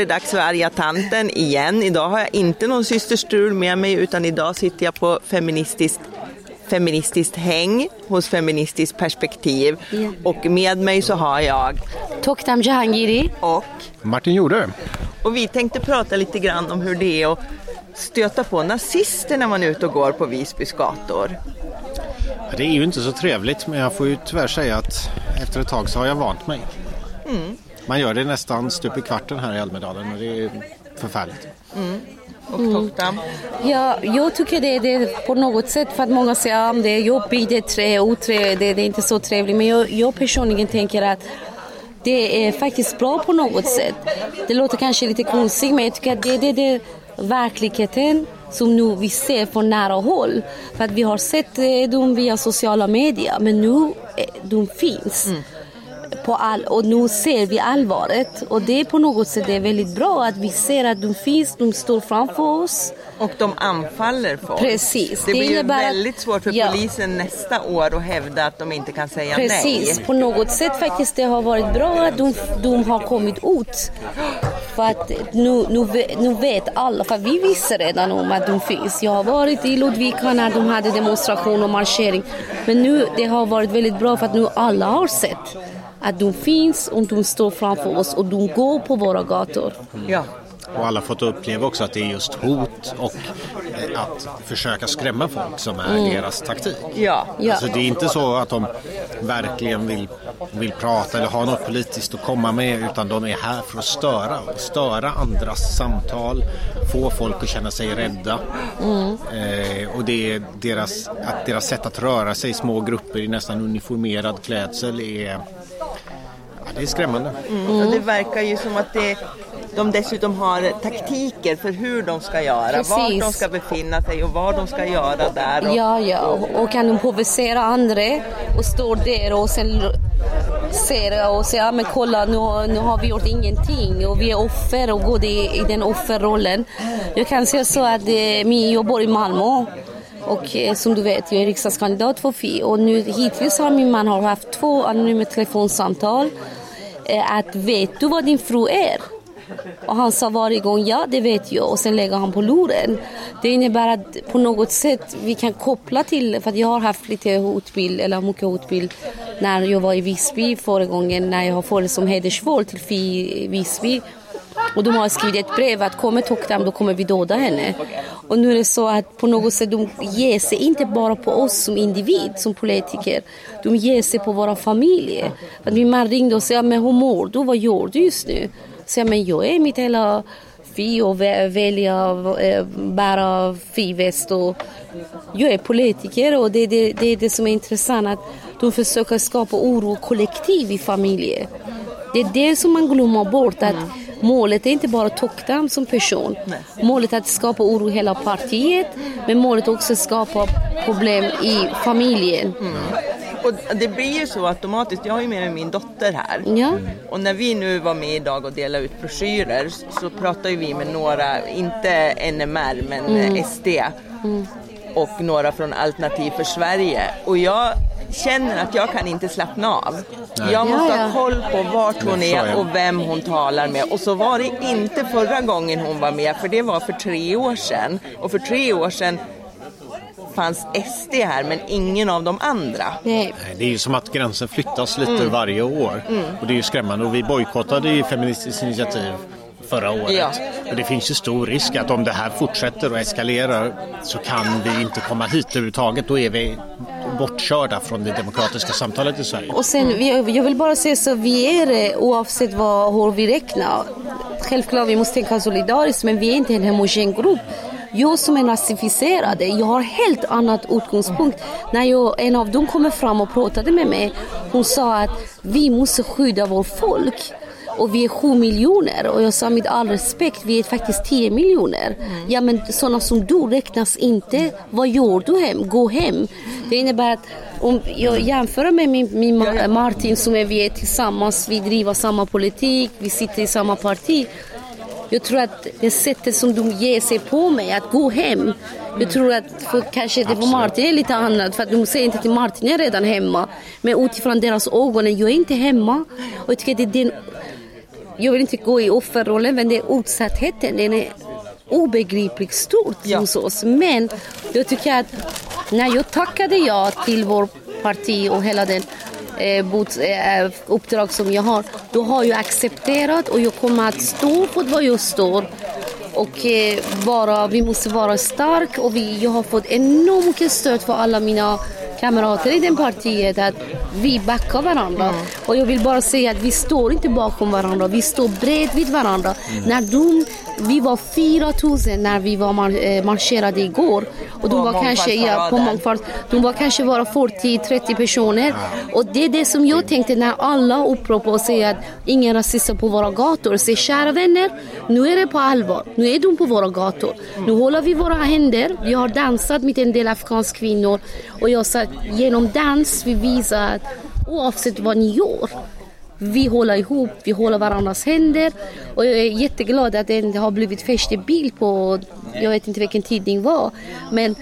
det dags för arga tanten igen. Idag har jag inte någon syster Strul med mig utan idag sitter jag på feministiskt feministiskt häng hos Feministiskt perspektiv. Ja. Och med mig så har jag Toktam Jahangiri. och, Martin Jorde. och vi tänkte prata lite grann om hur det är att stöta på nazister när man är ute och går på Visbys gator. Det är ju inte så trevligt men jag får ju tyvärr säga att efter ett tag så har jag vant mig. Man gör det nästan stup i kvarten här i Almedalen och det är förfärligt. Och Toktam. Ja, jag tycker det, det är på något sätt för att många säger att det är jobbigt, det är trä, oträ, det, det är inte så trevligt. Men jag, jag personligen tänker att det är faktiskt bra på något sätt. Det låter kanske lite konstigt men jag tycker att det, det, det är verkligheten som nu vi ser från nära håll. För att vi har sett eh, dem via sociala medier men nu eh, de finns. På all, och nu ser vi allvaret och det är på något sätt det är väldigt bra att vi ser att de finns, de står framför oss. Och de anfaller folk. Precis. Det, Det blir ju innebär att- väldigt svårt för Ja. polisen nästa år att hävda att de inte kan säga Precis, nej. på något sätt faktiskt det har varit bra att de, de har kommit ut. För att nu, nu, nu vet alla, för vi visste redan om att de finns. Jag har varit i Ludvika när de hade demonstration och marschering. Men nu det har varit väldigt bra för att nu alla har sett att de finns och de står framför oss och de går på våra gator. Ja. Och alla fått uppleva också att det är just hot och eh, att försöka skrämma folk som är deras taktik. Ja. Ja. Alltså det är inte så att de verkligen vill, vill prata eller ha något politiskt att komma med utan de är här för att störa. Störa andras samtal, få folk att känna sig rädda. Eh, och det är deras, att deras sätt att röra sig i små grupper i nästan uniformerad klädsel är, det är skrämmande. Mm. Och det verkar ju som att det, de dessutom har taktiker för hur de ska göra, Precis. var de ska befinna sig och vad de ska göra där. Och, Ja, ja, och, och kan de provocera andra och står där och sen ser och säger, ja men kolla nu, nu har vi gjort ingenting och vi är offer och går i, i den offerrollen. Jag kan säga så att eh, jag bor i Malmö och eh, som du vet, jag är riksdagskandidat för Fi och nu hittills har min man har haft två anonyma telefonsamtal. Eh, att vet du vad din fru är? Och han sa varje gång ja, det vet jag och sen lägger han på luren. Det innebär att på något sätt vi kan koppla till, för att jag har haft lite hotbild, eller mycket hotbild när jag var i Visby förra gången när jag har fått som hedersvåld till Fi Visby. Och de har skrivit ett brev att kommer Toktam då kommer vi döda henne. Och nu är det så att på något sätt de ger sig inte bara på oss som individ, som politiker. De ger sig på våra familjer. Att min man ringde och sa, men hur mår du? Vad gör du just nu? Så jag, men jag är mitt hela fi och vä- välja, eh, bära fiväst och jag är politiker och det är det, det är det som är intressant att de försöker skapa oro kollektiv i familjer. Det är det som man glömmer bort att mm målet är inte bara Toktam som person. Målet är att skapa oro i hela partiet men målet är också att skapa problem i familjen. och det blir ju så automatiskt, jag har ju med mig min dotter här. Ja. Och när vi nu var med idag och delade ut broschyrer så pratade vi med några, inte NMR men Mm. SD och några från Alternativ för Sverige. Och jag känner att jag kan inte slappna av. Jag måste Ja, ja. ha koll på vart hon är och vem hon talar med. Och så var det inte förra gången hon var med, för det var för tre år sedan. Och för tre år sedan fanns SD här, men ingen av de andra. Nej. Nej, Det är ju som att gränsen flyttas lite varje år. Och det är ju skrämmande. Och vi bojkottade ju Feministiskt initiativ förra året. Ja. Och det finns ju stor risk att om det här fortsätter och eskalerar så kan vi inte komma hit överhuvudtaget. Då är vi bortkörda från det demokratiska samtalet i Sverige. Och sen, vi- jag vill bara säga så, vi är det oavsett vad, hur vi räknar. Självklart vi måste tänka solidariskt men vi är inte en homogen grupp. Jag som är nazificerad, jag har helt annat utgångspunkt. När jag, en av dem kommer fram och pratade med mig, hon sa att vi måste skydda vårt folk. Och vi är sju miljoner och jag sa med all respekt, vi är faktiskt 10 miljoner. Ja men sådana som du räknas inte. Vad gör du hem? Gå hem. Det innebär att om jag jämför med min, min Ma- Martin som är vi är tillsammans, vi driver samma politik, vi sitter i samma parti. Jag tror att det sättet som de ger sig på mig, att gå hem. Jag tror att för, kanske det Absolut. Martin är lite annat, för att de säger inte till Martin, är redan hemma. Men utifrån deras ögon, jag är inte hemma. Och jag tycker det är den jag vill inte gå i offerrollen men det är utsattheten, den är obegripligt stort Ja. hos oss. Men då tycker jag att när jag tackade ja till vår parti och hela den eh, eh, uppdrag som jag har, då har jag accepterat och jag kommer att stå på vad jag står. Och eh, vara, vi måste vara stark och vi, jag har fått enormt mycket stöd för alla mina kamrater i det partiet att vi backar varandra. Och jag vill bara säga att vi står inte bakom varandra, vi står bredvid varandra. När de, vi var 4000 när vi var mar- eh, marscherade igår och de var kanske ja, på mångfald, de var kanske bara 40-30 personer. Och det är det som jag tänkte när alla uppropar och säger att ingen rasism på våra gator. Så kära vänner, nu är det på allvar. Nu är de på våra gator. Nu håller vi våra händer. Vi har dansat med en del afghanska kvinnor och jag sa genom dans vi visar att oavsett vad ni gör vi håller ihop, vi håller varandras händer och jag är jätteglad att det har blivit första bild på, jag vet inte vilken tidning var, men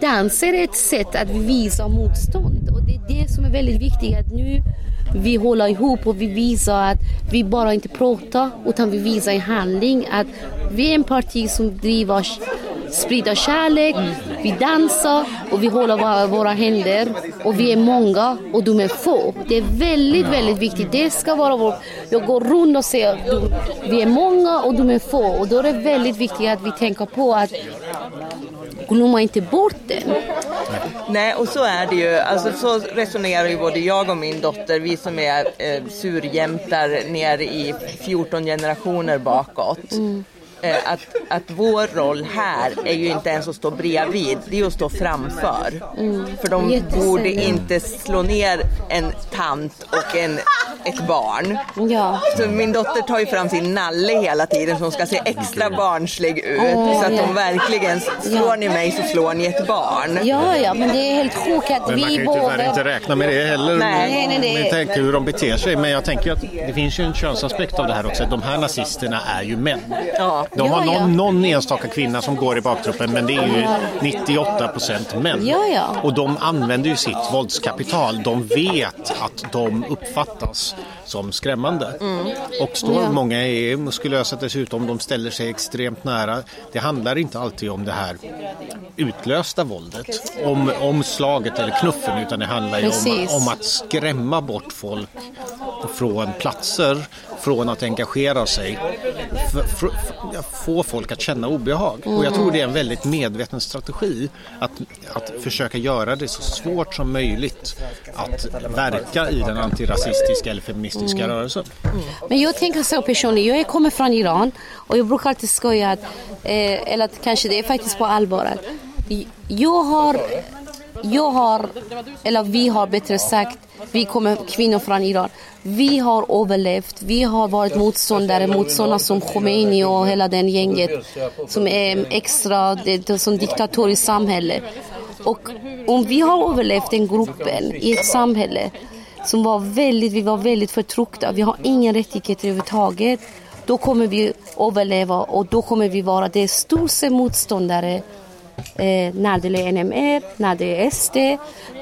danser är ett sätt att visa motstånd. Och det är det som är väldigt viktigt att nu vi håller ihop och vi visar att vi bara inte pratar utan vi visar i handling att vi är en parti som driver sprida kärlek, vi dansar och vi håller våra, våra händer och vi är många och de är få. Det är väldigt, väldigt viktigt. Det ska vara vår... Jag går runt och säger att vi är många och de är få och då är det väldigt viktigt att vi tänker på att glömma inte bort den. Nej, och så är det ju. Alltså, så resonerar ju både jag och min dotter, vi som är eh, surjämtar ner i 14 generationer bakåt. Eh, att, att vår roll här är ju inte ens att stå bredvid, det är att stå framför. För de borde inte slå ner en tant och en, ett barn. Ja. Så min dotter tar ju fram sin nalle hela tiden som ska se extra barnslig ut. Åh, så att ja. hon verkligen, slår ni mig så slår ni ett barn. Ja, ja, men det är helt sjukt att Men man kan vi ju tyvärr båda... inte räkna med det heller. Nej. Nej, nej, nej. Med tanke hur de beter sig. Men jag tänker att det finns ju en könsaspekt av det här också. De här nazisterna är ju män. Ja. De har Ja, ja. någon, någon enstaka kvinna som går i baktruppen men det är ju 98 procent män. Ja, ja. Och de använder ju sitt våldskapital. De vet att de uppfattas som skrämmande. Och står Mm. Ja. många är muskulösa dessutom, de ställer sig extremt nära. Det handlar inte alltid om det här utlösta våldet, om, om slaget eller knuffen, utan det handlar ju om, om att skrämma bort folk från platser, från att engagera sig, få folk att känna obehag. Och jag tror det är en väldigt medveten strategi att, att försöka göra det så svårt som möjligt att verka i den antirasistiska eller feministiska rörelsen. Men jag tänker så personligen, jag kommer från Iran och jag brukar alltid skoja att, eh, eller att kanske det är faktiskt på allvar jag har, jag har, eller vi har bättre sagt, vi kommer kvinnor från Iran. Vi har överlevt, vi har varit motståndare mot sådana som Khomeini och hela den gänget som är extra, det är som diktatoriskt samhälle. Och om vi har överlevt den gruppen i ett samhälle som var väldigt, vi var väldigt förtryckta. Vi har ingen rättighet överhuvudtaget. Då kommer vi överleva och då kommer vi vara det största motståndare eh, när det är NMR, när det är SD,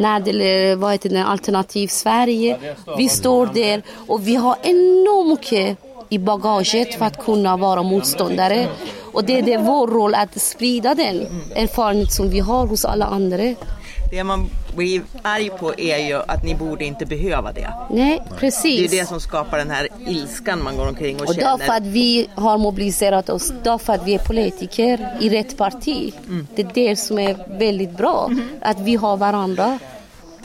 när det är vad heter det, Alternativ Sverige. Vi står där och vi har enormt mycket i bagaget för att kunna vara motståndare. Och det är det vår roll att sprida den erfarenhet som vi har hos alla andra. Det man blir arg på är ju att ni borde inte behöva det. Nej, Det är precis. det som skapar den här ilskan man går omkring och, Och känner. därför att vi har mobiliserat oss, därför att vi är politiker i rätt parti. Det är det som är väldigt bra, att vi har varandra.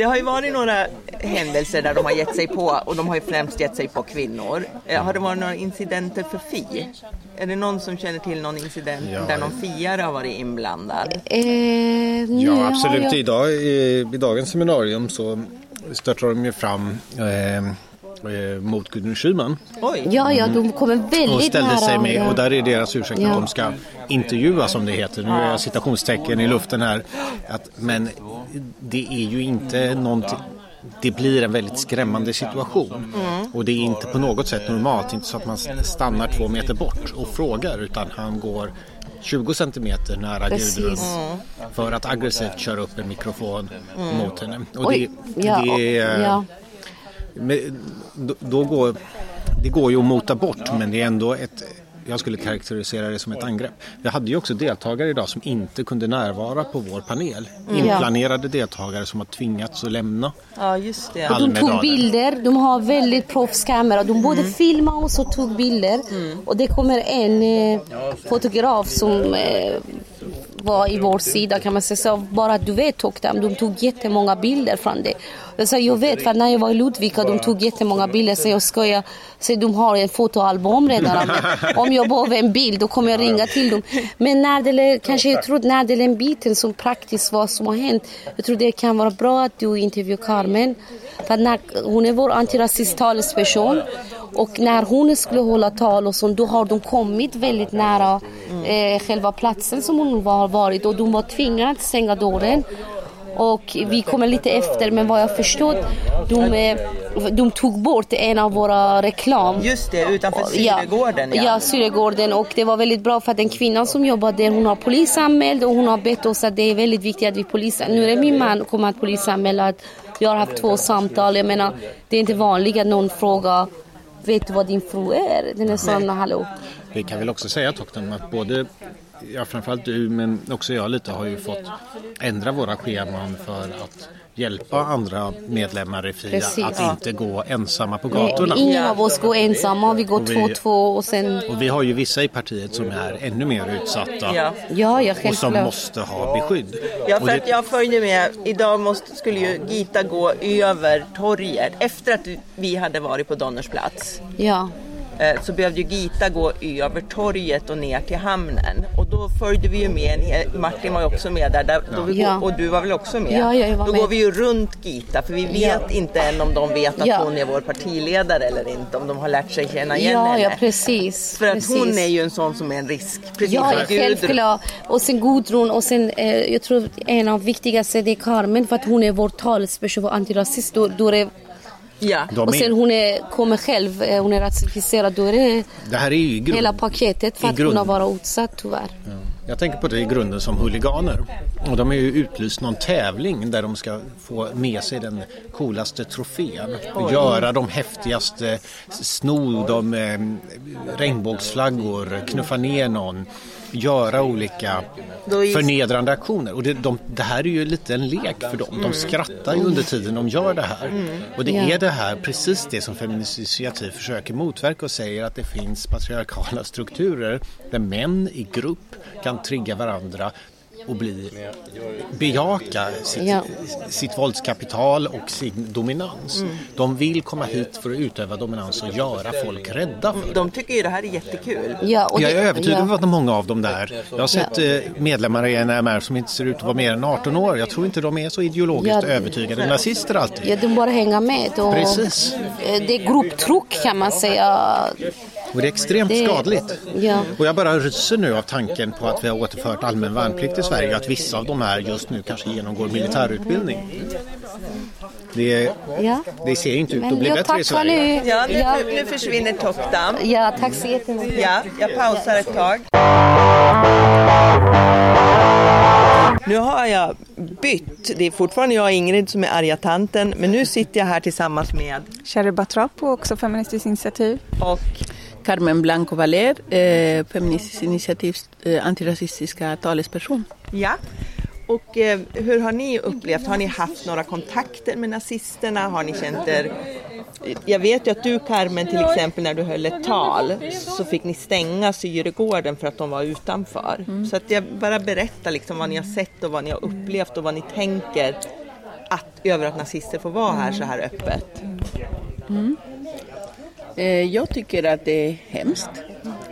Det har ju varit några händelser där de har gett sig på, och de har ju främst gett sig på kvinnor. Eh, Har det varit några incidenter för Fi? Är det någon som känner till någon incident Ja. där någon fiare har varit inblandad? Eh, Ja, absolut. jag- Idag, i, I dagens seminarium så störtar de ju fram eh, eh, mot Gudrun Schyman Oj! Ja, ja, de kommer väldigt och ställde nära. sig med och där är deras ursäkt Ja. att de ska intervjuas som det heter. Nu är jag citationstecken i luften här. Att, men det är ju inte någonting det blir en väldigt skrämmande situation. Och det är inte på något sätt normalt, inte så att man stannar två meter bort och frågar utan han går 20 centimeter nära Precis. Gudrun för att aggressivt köra upp en mikrofon mot henne. Och Oj, det, ja, det är, ja. Men då, då går det går ju att mota bort men det är ändå ett jag skulle karaktärisera det som ett angrepp. Vi hade ju också deltagare idag som inte kunde närvara på vår panel. Mm. Inplanerade deltagare som har tvingats att lämna. Ja, just det. Och de tog bilder, de har väldigt proffskamera. De både Mm. filmade och så tog bilder. Och det kommer en eh, fotograf som eh, var i vår sida kan man säga. Så bara att du vet Toktam, de tog jättemånga bilder från det. Jag sa jag vet för när jag var i Ludvika de tog jättemånga bilder så jag skojar. Så de har en fotoalbum redan. Om jag behöver en bild då kommer jag ringa till dem. Men när det kanske jag tror när det gäller biten som praktiskt vad som har hänt. Jag tror det kan vara bra att du intervjuar Carmen. För när, hon är vår antirasist talesperson. Och när hon skulle hålla tal och sånt, då har de kommit väldigt nära eh, själva platsen som hon har varit och de var tvingade att stänga dörren. Och vi kommer lite efter men vad jag förstått, de, eh, de tog bort en av våra reklam. Just det, utanför Syregården. Ja, ja Syregården och det var väldigt bra för att den kvinnan som jobbar där hon har polisanmäld och hon har bett oss att det är väldigt viktigt att vi polisanmäler. Nu är min man kommer att polisanmäla att vi har haft två samtal. Jag menar, det är inte vanligt att någon frågar Vet du vad din fru är? Den är sån, hallå. Vi kan väl också säga Tokten att både ja, framförallt du men också jag lite har ju fått ändra våra scheman för att hjälpa andra medlemmar i FIA Precis. att inte gå ensamma på Nej, gatorna. ingen av oss går ensamma, vi går Och vi- två två och sen... Och vi har ju vissa i partiet som är ännu mer utsatta Ja. Ja, ja, och som måste ha beskydd. Ja, Och för att jag följde med. Idag måste, skulle ju Gita gå över torget. Efter att vi hade varit på Donnersplats Ja. Eh, så behövde ju Gita gå över torget och ner till hamnen. Och då följde vi ju med, Martin var ju också med där, där då vi, och du var väl också med? Ja, ja, jag var då med. går vi ju runt Gita för vi vet Ja. inte än om de vet att Ja. hon är vår partiledare eller inte, om de har lärt sig känna igen Ja, henne. ja, precis. För att precis. hon är ju en sån som är en risk. Precis Ja, självklart. Och sen Gudrun och sen eh, jag tror en av viktigaste det är Carmen för att hon är vår talesperson för antirasist. Då, då är Ja. De och sen hon är, kommer själv, eh, hon är rasificerad. Då är det Det här är ju grund, hela paketet för att grund. kunna vara utsatt tyvärr. Jag tänker på det i grunden som huliganer. Och de har ju utlyst någon tävling där de ska få med sig den coolaste trofén. Och göra de häftigaste, sno de eh, regnbågsflaggor, knuffa ner någon. Göra olika förnedrande aktioner. Och det, de, det här är ju lite en lek för dem. De skrattar ju under tiden de gör det här. Och det är det här precis det som Feministiskt initiativ försöker motverka och säger att det finns patriarkala strukturer där män i grupp kan trigga varandra och bli bejaka sitt, Ja. sitt våldskapital och sin dominans. De vill komma hit för att utöva dominans och göra folk rädda för det. De tycker ju det här är jättekul. Ja, och Jag är övertygad ja. om att många av dem där. Jag har sett eh, medlemmar i NMR som inte ser ut att vara mer än 18 år. Jag tror inte de är så ideologiskt Ja. övertygade nazister alltid. Ja, de bara hänga med. Och, Precis. eh, Det är grupptryck kan man säga. Och det är extremt Det- skadligt. Ja. Och jag bara ryser nu av tanken på att vi har återfört allmän värnplikt i Sverige och att vissa av de här just nu kanske genomgår militärutbildning. Det, Ja. det ser inte ut att Men bli jag bättre i Sverige. nu. Ja, nu, Ja, nu försvinner Tokdam. ja, tack så jättemycket. Ja, jag pausar ett tag. Nu har jag bytt. Det är fortfarande jag och Ingrid som är arga tanten, men nu sitter jag här tillsammans med Sherry Batrap och också Feministiskt initiativ. och Carmen Blanco Valer, eh, Feministiskt initiativs eh, antirasistiska talesperson. ja. Och eh, hur har ni upplevt? Har ni haft några kontakter med nazisterna? Har ni känt er... Jag vet ju att du Carmen till exempel när du höll ett tal så fick ni stänga Syregården för att de var utanför. Så att jag bara berättar liksom vad ni har sett och vad ni har upplevt och vad ni tänker att, över att nazister får vara här så här öppet. Eh, Eh, jag tycker att det är hemskt,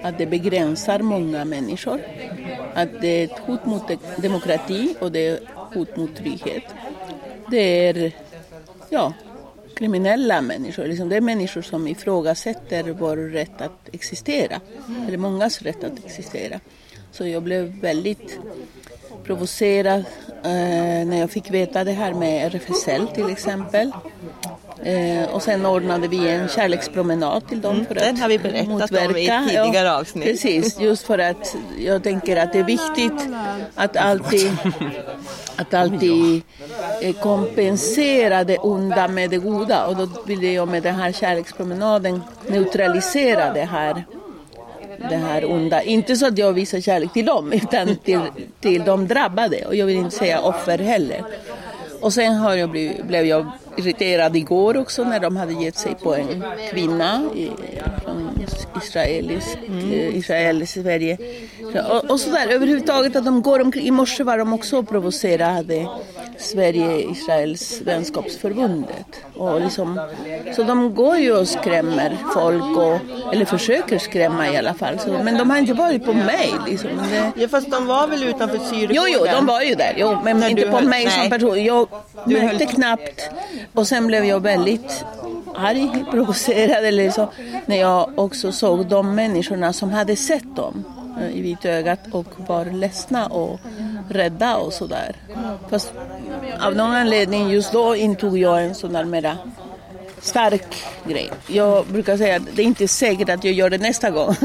att det begränsar många människor, att det är ett hot mot demokrati och det är ett hot mot trygghet. Det är ja, kriminella människor, liksom det är människor som ifrågasätter vår rätt att existera, eller mångas rätt att existera. Så jag blev väldigt provocerad eh, när jag fick veta det här med RFSL till exempel. Eh, och sen ordnade vi en kärlekspromenad till dem. För Den att har vi berättat om i ett motverka. tidigare ja, avsnitt. Precis, just för att jag tänker att det är viktigt att alltid, att alltid eh, kompensera det onda med det goda. Och då ville jag med den här kärlekspromenaden neutralisera det här det här onda. Inte så att jag visar kärlek till dem, utan till, till de drabbade. Och jag vill inte säga offer heller. Och sen har jag blivit, blev jag irriterad igår också när de hade gett sig på en kvinna i, från israelisk, mm. Israel, Sverige. Och, och sådär överhuvudtaget att de går omkring. I morse var de också provocerade Sverige-Israels vänskapsförbundet. Och liksom, så de går ju och skrämmer folk, och, eller försöker skrämma i alla fall. Så, men de har inte varit på mig. Liksom. Det... Ja, fast de var väl utanför Syrien? Jo, jo, de var ju där. Jo, men När inte på höll- mig nej. som person. Jag Du märkte höll- knappt. Och sen blev jag väldigt arg, provocerad eller så. När jag också såg de människorna som hade sett dem i vitögat och var ledsna och rädda och sådär. Fast av någon anledning just då intog jag en sån där mera stark grej. Jag brukar säga att det är inte säkert att jag gör det nästa gång.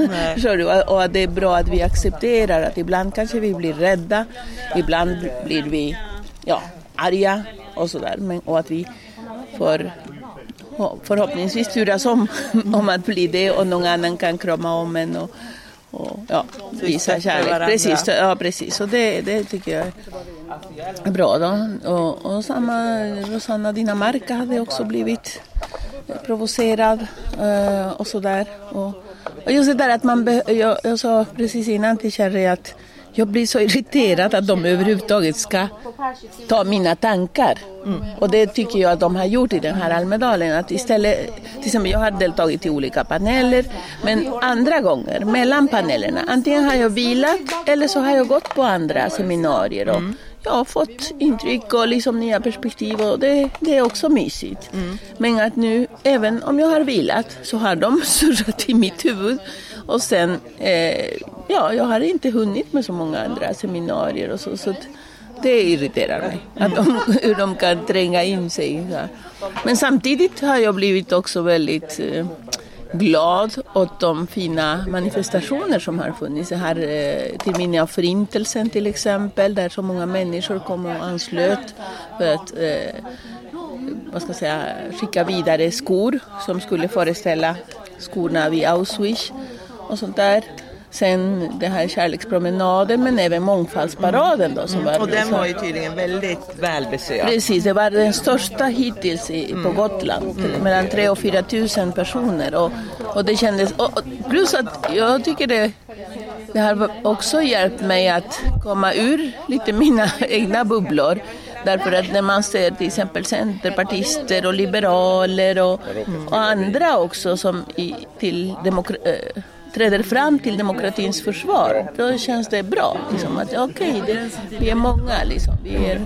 Och att det är bra att vi accepterar att ibland kanske vi blir rädda, ibland blir vi ja, arga och sådär. Men, och att vi får förhoppningsvis turas om, om att bli det och någon annan kan krama om en och, och ja, visa kärlek. Precis, ja, precis. Och det, det tycker jag är bra. Då. Och, och samma Rosanna Dinamarca hade också blivit provocerad eh, och sådär. Och, och just det där att man, be- jag, jag sa precis innan till Cherry att jag blir så irriterad att de överhuvudtaget ska ta mina tankar. Och det tycker jag att de har gjort i den här Almedalen. Att istället, till exempel jag har deltagit i olika paneler, men andra gånger mellan panelerna, antingen har jag vilat eller så har jag gått på andra seminarier. Och jag har fått intryck och liksom nya perspektiv och det, det är också mysigt. Men att nu, även om jag har vilat, så har de surrat i mitt huvud. Och sen, eh, ja, jag har inte hunnit med så många andra seminarier och så. så att det irriterar mig, att de, hur de kan tränga in sig. Så. här. Men samtidigt har jag blivit också väldigt eh, glad åt de fina manifestationer som har funnits. Det här eh, till minne av Förintelsen till exempel, där så många människor kom och anslöt för att eh, vad ska jag säga, skicka vidare skor som skulle föreställa skorna vid Auschwitz och sånt där. Sen det här kärlekspromenaden men även mångfaldsparaden då som var Och den så- var ju tydligen väldigt välbesökt. Precis, det var den största hittills i, på Gotland. Mellan 3 och 4 tusen personer. Och, och det kändes, och, plus att jag tycker det, det har också hjälpt mig att komma ur lite mina egna bubblor. Därför att när man ser till exempel centerpartister och liberaler och, och andra också som i, till demokra- eh, träder fram till demokratins försvar, då känns det bra. Liksom, att okej, det- vi är många liksom. Vi är,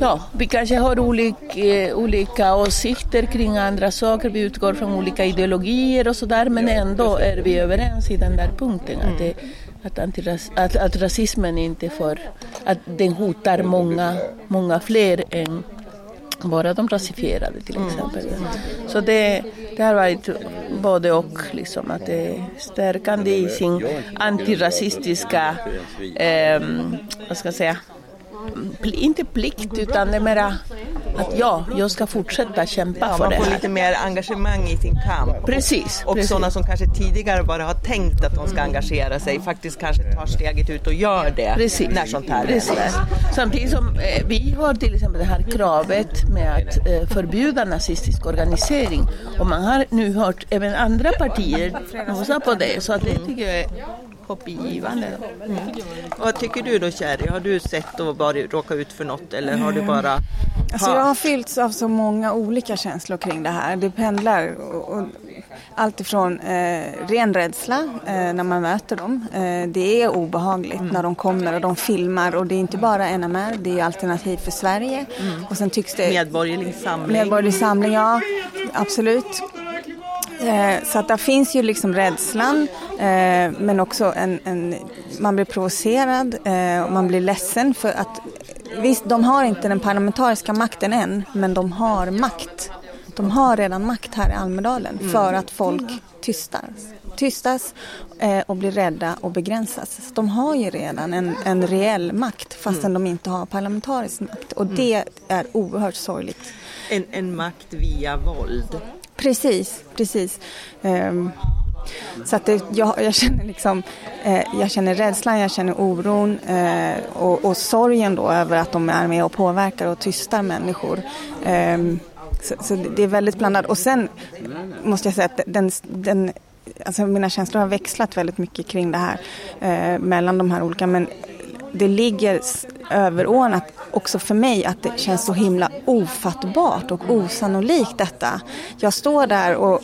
Ja, vi kanske har olik, eh, olika åsikter kring andra saker, vi utgår från olika ideologier och sådär, men ändå är vi överens i den där punkten. Att, det, att, antiras, att, att rasismen inte får, att den hotar många, många fler än bara de rasifierade till exempel. Så det, det har varit både och, liksom, att det är stärkande i sin antirasistiska, eh, vad ska jag säga, inte plikt utan det är mera att ja, jag ska fortsätta kämpa Ja, för man det får här. lite mer engagemang i sin kamp. Precis, Och precis. sådana som kanske tidigare bara har tänkt att de ska engagera sig faktiskt kanske tar steget ut och gör det Precis. när sånt här Precis. händer. Samtidigt som eh, vi har till exempel det här kravet med att eh, förbjuda nazistisk organisering. Och man har nu hört även andra partier nosa på det. Så att det tycker jag är hoppgivande. Vad tycker du då Cherry? Har du sett och varit, råkat ut för något eller har du bara Alltså jag har fyllts av så många olika känslor kring det här. Det pendlar och, och allt ifrån eh, ren rädsla eh, när man möter dem. Eh, det är obehagligt när de kommer och de filmar och det är inte bara NMR, det är Alternativ för Sverige. Och sen tycks det... medborgerlig samling? Medborgerlig samling, ja absolut. Eh, så att där finns ju liksom rädslan eh, men också en, en, man blir provocerad eh, och man blir ledsen för att visst de har inte den parlamentariska makten än men de har makt De har redan makt här i Almedalen Mm. för att folk tystas, tystas eh, och blir rädda och begränsas. Så de har ju redan en, en reell makt fastän Mm. de inte har parlamentarisk makt och det är oerhört sorgligt. En, en makt via våld. Precis, precis. Um, så att det, jag, jag känner liksom, eh, jag känner rädslan, jag känner oron eh, och, och sorgen då över att de är med och påverkar och tystar människor. Eh, så, så det är väldigt blandat. Och sen måste jag säga att den, den alltså mina känslor har växlat väldigt mycket kring det här eh, mellan de här olika men det ligger överordnat också för mig att det känns så himla ofattbart och osannolikt detta. Jag står där och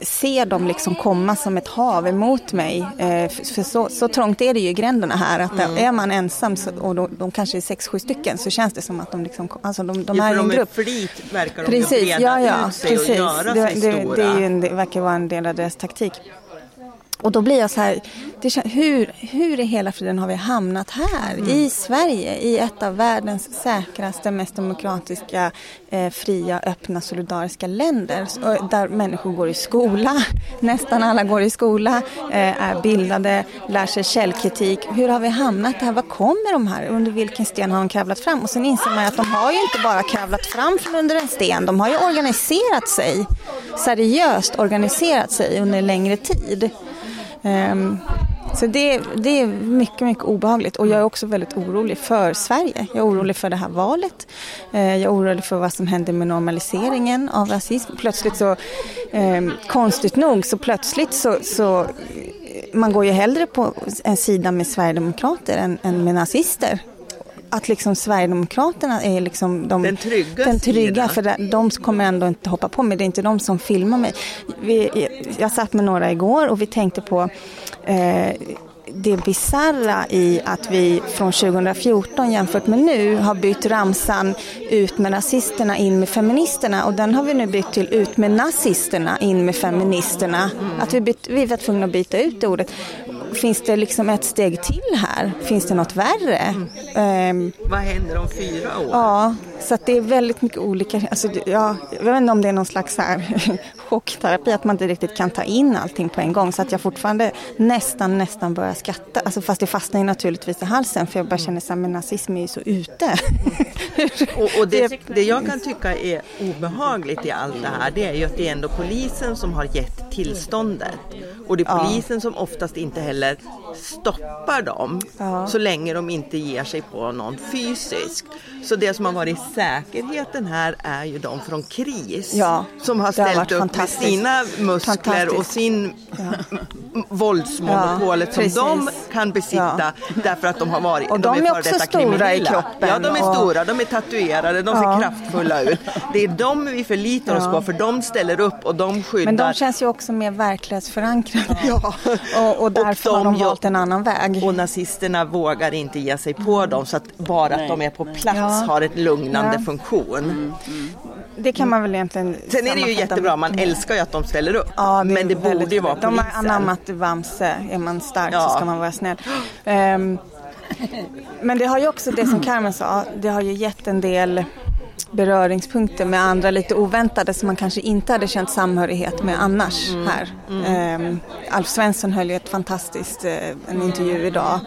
ser dem liksom komma som ett hav emot mig. Eh, för för så, så trångt är det ju i gränderna här att är man ensam så, och de, de kanske är sex, sju stycken så känns det som att de liksom, alltså de, de Ja, är för en grupp. flit verkar de Precis, ju ja, ja, precis. det, det, det, är ju en, det verkar vara en del av deras taktik. Och då blir jag så här, det, hur, hur i hela friden har vi hamnat här Mm. i Sverige, i ett av världens säkraste, mest demokratiska, eh, fria, öppna, solidariska länder så, där människor går i skola, nästan alla går i skola, eh, är bildade, lär sig källkritik. Hur har vi hamnat här? Var kommer de här? Under vilken sten har de kravlat fram? Och sen inser man att de har ju inte bara kravlat fram från under en sten, de har ju organiserat sig, seriöst organiserat sig under längre tid. Ehm, så det, det är mycket, mycket obehagligt och jag är också väldigt orolig för Sverige. Jag är orolig för det här valet. Ehm, jag är orolig för vad som händer med normaliseringen av rasism. Plötsligt så, ehm, konstigt nog, så plötsligt så, så man går ju hellre på en sida med Sverigedemokrater än, än med nazister. Att liksom Sverigedemokraterna är liksom de, Den trygga den trygga för det- de kommer ändå inte hoppa på mig. Det är inte de som filmar mig. Vi, jag satt med några igår och vi tänkte på eh, det bizarra i att vi från 2014 jämfört med nu har bytt ramsan ut med rasisterna in med feministerna och den har vi nu bytt till ut med nazisterna in med feministerna. Att vi, bytt, vi var tvungna att byta ut det ordet. Finns det liksom ett steg till här? Finns det något värre? Ehm, Vad händer om fyra år? Ja, så att det är väldigt mycket olika. Alltså, ja, jag vet inte om det är någon slags här chockterapi, att man inte riktigt kan ta in allting på en gång. Så att jag fortfarande nästan, nästan börjar skratta. Alltså, fast det fastnar ju naturligtvis i halsen för jag bara känner men nazism är ju så ute. Och, och det, det jag kan tycka är obehagligt i allt det här det är ju att det är ändå polisen som har gett tillståndet. Och det är polisen som oftast inte heller stoppar dem Ja. så länge de inte ger sig på någon fysiskt. Så det som har varit säkerheten här är ju de från KRIS Ja, som har har ställt varit upp med sina muskler och sin våldsmonopolet Ja, som de kan besitta döra att de har varit Och de är före också detta stora i kroppen Ja, de är och- stora, de är tatuerade, de ser Ja. kraftfulla ut. Det är de vi förlitar oss Ja. på för de ställer upp och de skyddar. Men de känns ju också mer verklighetsförankrade. Ja. Och, och därför de har de valt en annan väg. Och nazisterna vågar inte ge sig på dem så att bara att de är på plats Ja. har ett lugnande Ja. funktion. Det kan man väl egentligen Sen är det ju jättebra, man älskar ju att de ställer upp. Ja, är men det borde ju vara fint. De har polisen. anammat Vamse. Är man stark Ja. så ska man vara snäll. Ehm, men det har ju också det som Carmen sa, det har ju gett en del beröringspunkter med andra lite oväntade som man kanske inte hade känt samhörighet med annars Mm. här. Ehm, Alf Svensson höll ju ett fantastiskt eh, en intervju idag.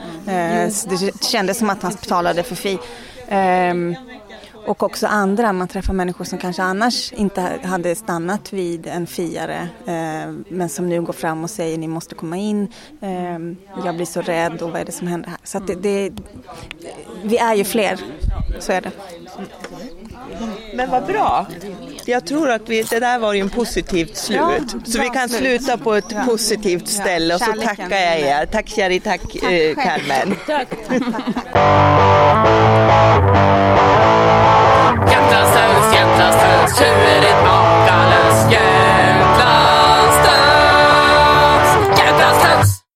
Så det kändes som att han talade för fi. Ehm, och också andra, man träffar människor som kanske annars inte hade stannat vid en fiare eh, men som nu går fram och säger ni måste komma in, eh, jag blir så rädd och vad är det som händer här? Så att det, det, vi är ju fler, så är det. Men vad bra. Jag tror att vi, det där var ju en positivt slut. Så vi kan sluta på ett positivt ställe och så tackar jag er. Tack Kjari. tack, tack eh, Carmen. Tack. Hjärtas hus, hjärtas hus, tjuren är tillbaka